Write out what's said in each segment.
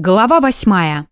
Глава восьмая.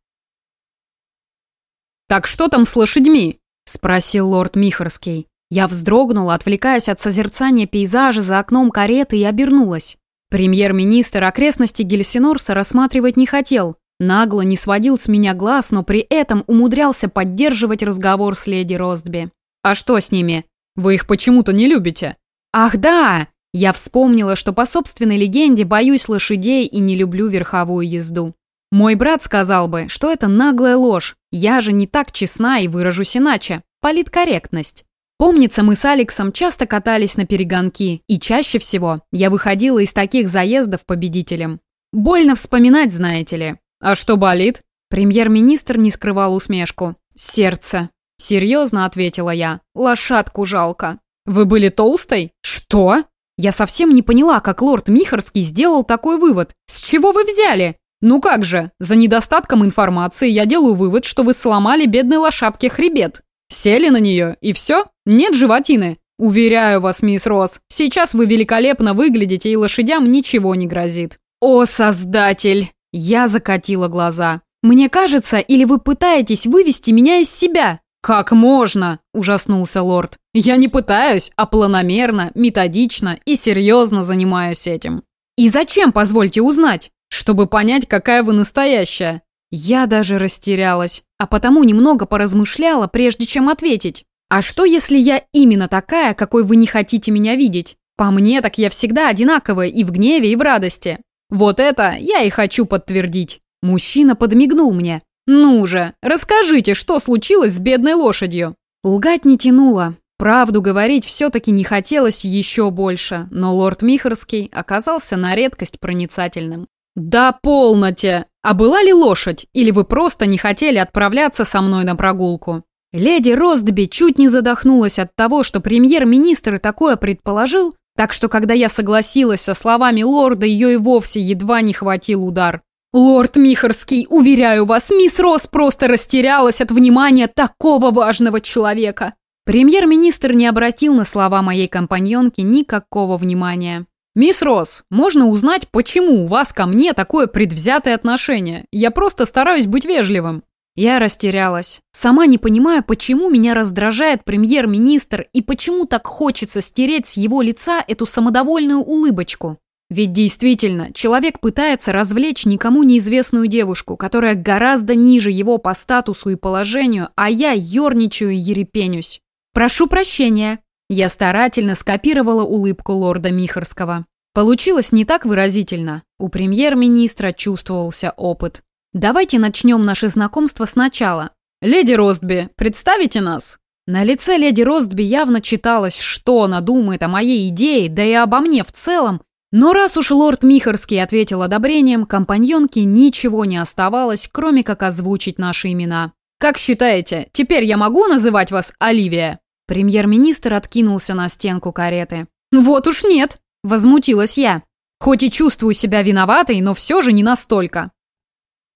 «Так что там с лошадьми?» – спросил лорд Михарский. Я вздрогнула, отвлекаясь от созерцания пейзажа за окном кареты и обернулась. Премьер-министр окрестности Гельсинорса рассматривать не хотел. Нагло не сводил с меня глаз, но при этом умудрялся поддерживать разговор с леди Ростби. «А что с ними? Вы их почему-то не любите?» «Ах да!» Я вспомнила, что по собственной легенде боюсь лошадей и не люблю верховую езду. Мой брат сказал бы, что это наглая ложь. Я же не так честна и выражусь иначе. Политкорректность. Помнится, мы с Алексом часто катались на перегонки, и чаще всего я выходила из таких заездов победителем. Больно вспоминать, знаете ли. А что болит? Премьер-министр не скрывал усмешку. Сердце. Серьезно ответила я. Лошадку жалко. Вы были толстой? Что? Я совсем не поняла, как лорд Михарский сделал такой вывод. С чего вы взяли? «Ну как же, за недостатком информации я делаю вывод, что вы сломали бедной лошадке хребет. Сели на нее, и все? Нет животины. Уверяю вас, мисс Росс, сейчас вы великолепно выглядите, и лошадям ничего не грозит». «О, создатель!» Я закатила глаза. «Мне кажется, или вы пытаетесь вывести меня из себя?» «Как можно?» – ужаснулся лорд. «Я не пытаюсь, а планомерно, методично и серьезно занимаюсь этим». «И зачем, позвольте узнать?» Чтобы понять, какая вы настоящая. Я даже растерялась, а потому немного поразмышляла, прежде чем ответить. А что, если я именно такая, какой вы не хотите меня видеть? По мне, так я всегда одинаковая и в гневе, и в радости. Вот это я и хочу подтвердить. Мужчина подмигнул мне. Ну же, расскажите, что случилось с бедной лошадью? Лгать не тянуло. Правду говорить все-таки не хотелось еще больше, но лорд Михарский оказался на редкость проницательным. «Да полноте! А была ли лошадь, или вы просто не хотели отправляться со мной на прогулку?» Леди Ростби чуть не задохнулась от того, что премьер-министр такое предположил, так что когда я согласилась со словами лорда, ее и вовсе едва не хватил удар. «Лорд Михарский, уверяю вас, мисс Росс просто растерялась от внимания такого важного человека!» Премьер-министр не обратил на слова моей компаньонки никакого внимания. «Мисс Росс, можно узнать, почему у вас ко мне такое предвзятое отношение? Я просто стараюсь быть вежливым». Я растерялась. Сама не понимаю, почему меня раздражает премьер-министр и почему так хочется стереть с его лица эту самодовольную улыбочку. Ведь действительно, человек пытается развлечь никому неизвестную девушку, которая гораздо ниже его по статусу и положению, а я ерничаю и ерепенюсь. «Прошу прощения», я старательно скопировала улыбку лорда Михарского. Получилось не так выразительно. У премьер-министра чувствовался опыт. Давайте начнем наше знакомство сначала. Леди Ростби, представите нас? На лице леди Ростби явно читалось, что она думает о моей идее, да и обо мне в целом. Но раз уж лорд Михарский ответил одобрением, компаньонке ничего не оставалось, кроме как озвучить наши имена. «Как считаете, теперь я могу называть вас Оливия?» Премьер-министр откинулся на стенку кареты. «Вот уж нет!» – возмутилась я. «Хоть и чувствую себя виноватой, но все же не настолько».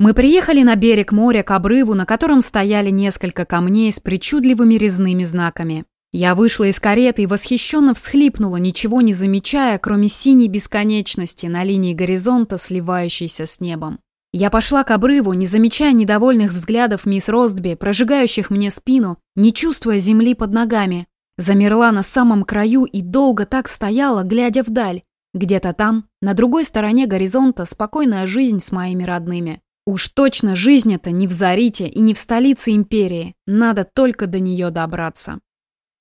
Мы приехали на берег моря к обрыву, на котором стояли несколько камней с причудливыми резными знаками. Я вышла из кареты и восхищенно всхлипнула, ничего не замечая, кроме синей бесконечности на линии горизонта, сливающейся с небом. Я пошла к обрыву, не замечая недовольных взглядов мисс Ростби, прожигающих мне спину, не чувствуя земли под ногами. Замерла на самом краю и долго так стояла, глядя вдаль. Где-то там, на другой стороне горизонта, спокойная жизнь с моими родными. Уж точно жизнь это не в Зарите и не в столице империи. Надо только до нее добраться.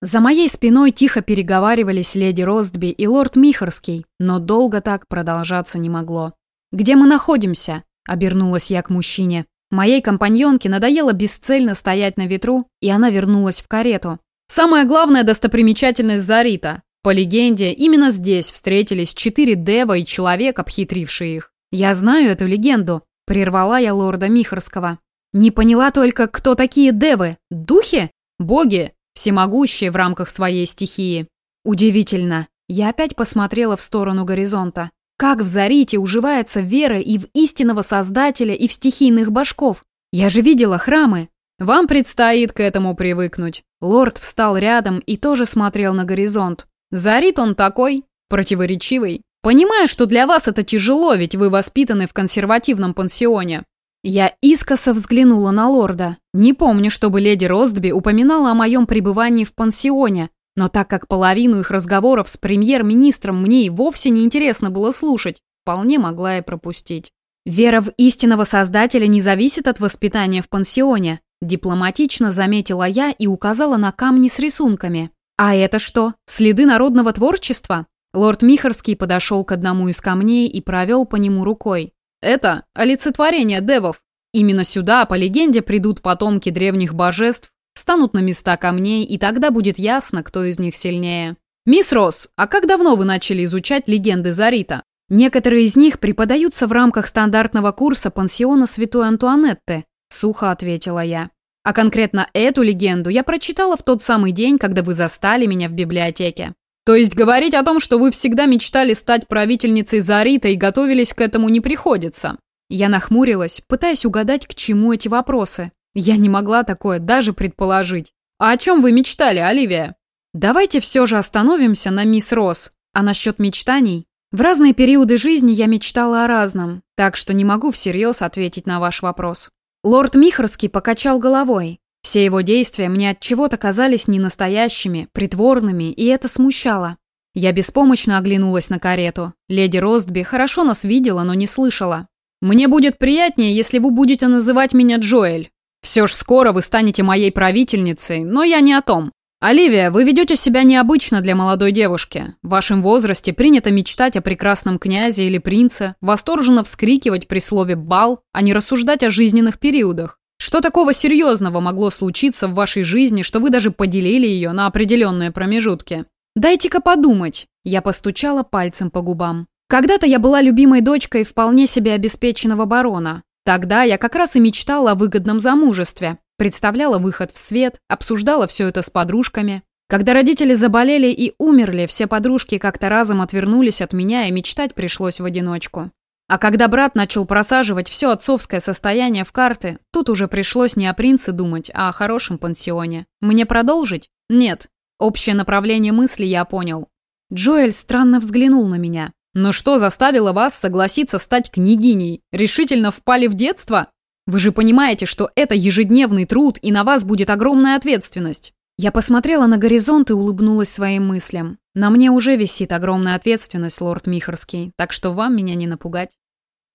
За моей спиной тихо переговаривались леди Ростби и лорд Михарский, но долго так продолжаться не могло. «Где мы находимся?» Обернулась я к мужчине. Моей компаньонке надоело бесцельно стоять на ветру, и она вернулась в карету. Самая главная достопримечательность Зарита. По легенде, именно здесь встретились четыре дева и человек, обхитривший их. Я знаю эту легенду, прервала я лорда Михарского. Не поняла только, кто такие девы? Духи? Боги, всемогущие в рамках своей стихии. Удивительно. Я опять посмотрела в сторону горизонта. Как в Зарите уживается вера и в истинного Создателя, и в стихийных башков? Я же видела храмы. Вам предстоит к этому привыкнуть. Лорд встал рядом и тоже смотрел на горизонт. Зарит он такой, противоречивый. Понимаю, что для вас это тяжело, ведь вы воспитаны в консервативном пансионе. Я искоса взглянула на лорда. Не помню, чтобы леди Ростби упоминала о моем пребывании в пансионе, но так как половину их разговоров с премьер-министром мне и вовсе не интересно было слушать, вполне могла и пропустить. Вера в истинного создателя не зависит от воспитания в пансионе, дипломатично заметила я и указала на камни с рисунками. А это что, следы народного творчества? Лорд Михарский подошел к одному из камней и провел по нему рукой. Это олицетворение девов. Именно сюда, по легенде, придут потомки древних божеств, станут на места камней, и тогда будет ясно, кто из них сильнее. «Мисс Росс, а как давно вы начали изучать легенды Зарита?» «Некоторые из них преподаются в рамках стандартного курса пансиона Святой Антуанетты», — сухо ответила я. «А конкретно эту легенду я прочитала в тот самый день, когда вы застали меня в библиотеке. То есть говорить о том, что вы всегда мечтали стать правительницей Зарита и готовились к этому не приходится. Я нахмурилась, пытаясь угадать, к чему эти вопросы. Я не могла такое даже предположить. А о чем вы мечтали, Оливия? Давайте все же остановимся на мисс Росс. А насчет мечтаний? В разные периоды жизни я мечтала о разном, так что не могу всерьез ответить на ваш вопрос. Лорд Михарский покачал головой. Все его действия мне от чего-то казались ненастоящими, притворными, и это смущало. Я беспомощно оглянулась на карету. Леди Ростби хорошо нас видела, но не слышала. «Мне будет приятнее, если вы будете называть меня Джоэль. Все ж скоро вы станете моей правительницей, но я не о том. Оливия, вы ведете себя необычно для молодой девушки. В вашем возрасте принято мечтать о прекрасном князе или принце, восторженно вскрикивать при слове «бал», а не рассуждать о жизненных периодах. Что такого серьезного могло случиться в вашей жизни, что вы даже поделили ее на определенные промежутки? Дайте-ка подумать. Я постучала пальцем по губам. Когда-то я была любимой дочкой вполне себе обеспеченного барона. Тогда я как раз и мечтала о выгодном замужестве. Представляла выход в свет, обсуждала все это с подружками. Когда родители заболели и умерли, все подружки как-то разом отвернулись от меня, и мечтать пришлось в одиночку. А когда брат начал просаживать все отцовское состояние в карты, тут уже пришлось не о принце думать, а о хорошем пансионе. Мне продолжить? Нет. Общее направление мысли я понял. Джоэль странно взглянул на меня. «Но что заставило вас согласиться стать княгиней? Решительно впали в детство? Вы же понимаете, что это ежедневный труд, и на вас будет огромная ответственность». Я посмотрела на горизонт и улыбнулась своим мыслям. На мне уже висит огромная ответственность, лорд Михарский, так что вам меня не напугать.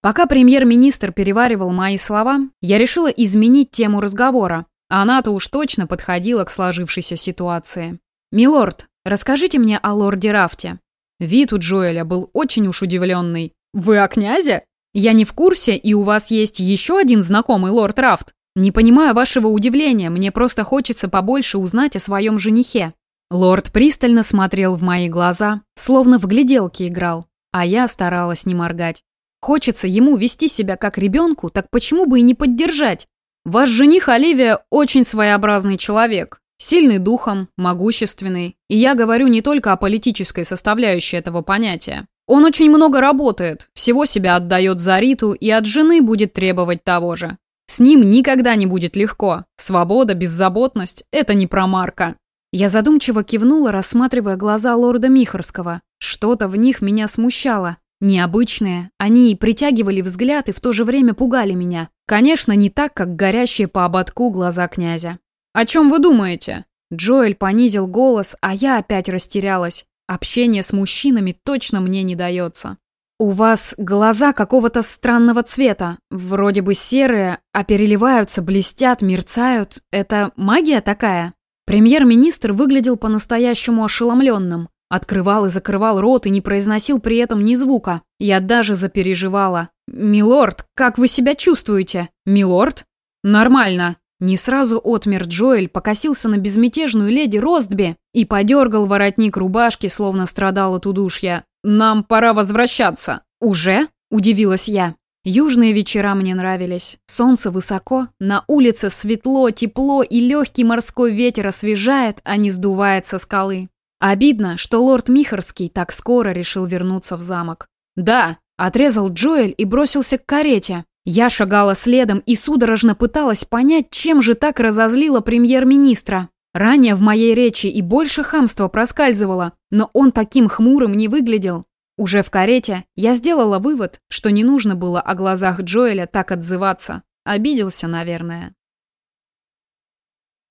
Пока премьер-министр переваривал мои слова, я решила изменить тему разговора. Она-то уж точно подходила к сложившейся ситуации. «Милорд, расскажите мне о лорде Рафте». Вид у Джоэля был очень уж удивленный. «Вы о князе?» «Я не в курсе, и у вас есть еще один знакомый лорд Рафт. Не понимаю вашего удивления, мне просто хочется побольше узнать о своем женихе». Лорд пристально смотрел в мои глаза, словно в гляделке играл, а я старалась не моргать. Хочется ему вести себя как ребенку, так почему бы и не поддержать? Ваш жених Оливия очень своеобразный человек, сильный духом, могущественный. И я говорю не только о политической составляющей этого понятия. Он очень много работает, всего себя отдает за Риту и от жены будет требовать того же. С ним никогда не будет легко. Свобода, беззаботность – это не про Марка. Я задумчиво кивнула, рассматривая глаза лорда Михарского. Что-то в них меня смущало. Необычные, они притягивали взгляд и в то же время пугали меня. Конечно, не так, как горящие по ободку глаза князя. «О чем вы думаете?» Джоэль понизил голос, а я опять растерялась. Общение с мужчинами точно мне не дается. «У вас глаза какого-то странного цвета, вроде бы серые, а переливаются, блестят, мерцают. Это магия такая?» Премьер-министр выглядел по-настоящему ошеломленным. Открывал и закрывал рот и не произносил при этом ни звука. Я даже запереживала. «Милорд, как вы себя чувствуете?» «Милорд?» «Нормально». Не сразу отмер Джоэль, покосился на безмятежную леди Ростби и подергал воротник рубашки, словно страдал от удушья. «Нам пора возвращаться». «Уже?» – удивилась я. Южные вечера мне нравились. Солнце высоко, на улице светло, тепло и легкий морской ветер освежает, а не сдувает со скалы. Обидно, что лорд Михарский так скоро решил вернуться в замок. «Да», — отрезал Джоэль и бросился к карете. Я шагала следом и судорожно пыталась понять, чем же так разозлила премьер-министра. Ранее в моей речи и больше хамства проскальзывало, но он таким хмурым не выглядел. Уже в карете я сделала вывод, что не нужно было о глазах Джоэля так отзываться. Обиделся, наверное.